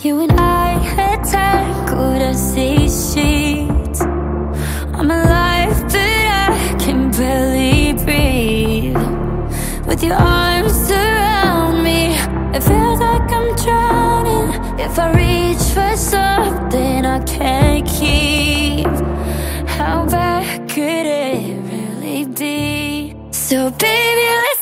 You and I had tangled as these sheets. I'm alive, but I can barely breathe. With your arms around me, it feels like I'm drowning. If I reach for something I can't keep, how bad could it really be? So, baby, let's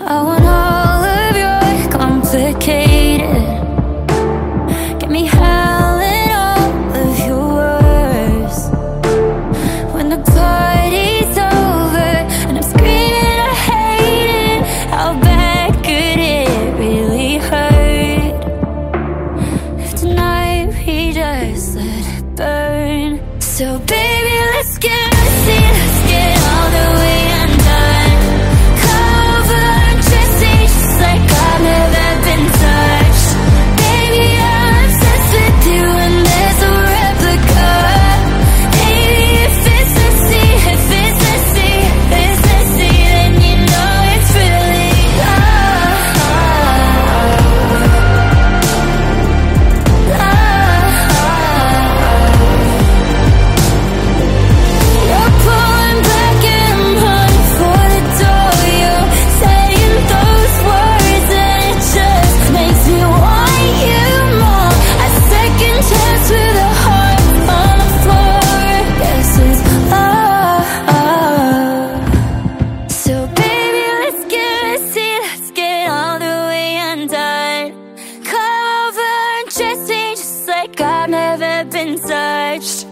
I want all of your complicated. Get me howling all of your words. When the party's over and I'm screaming, I hate it. How bad could it really hurt? If tonight we just let it burn. So, baby, let's get. like I've never been touched.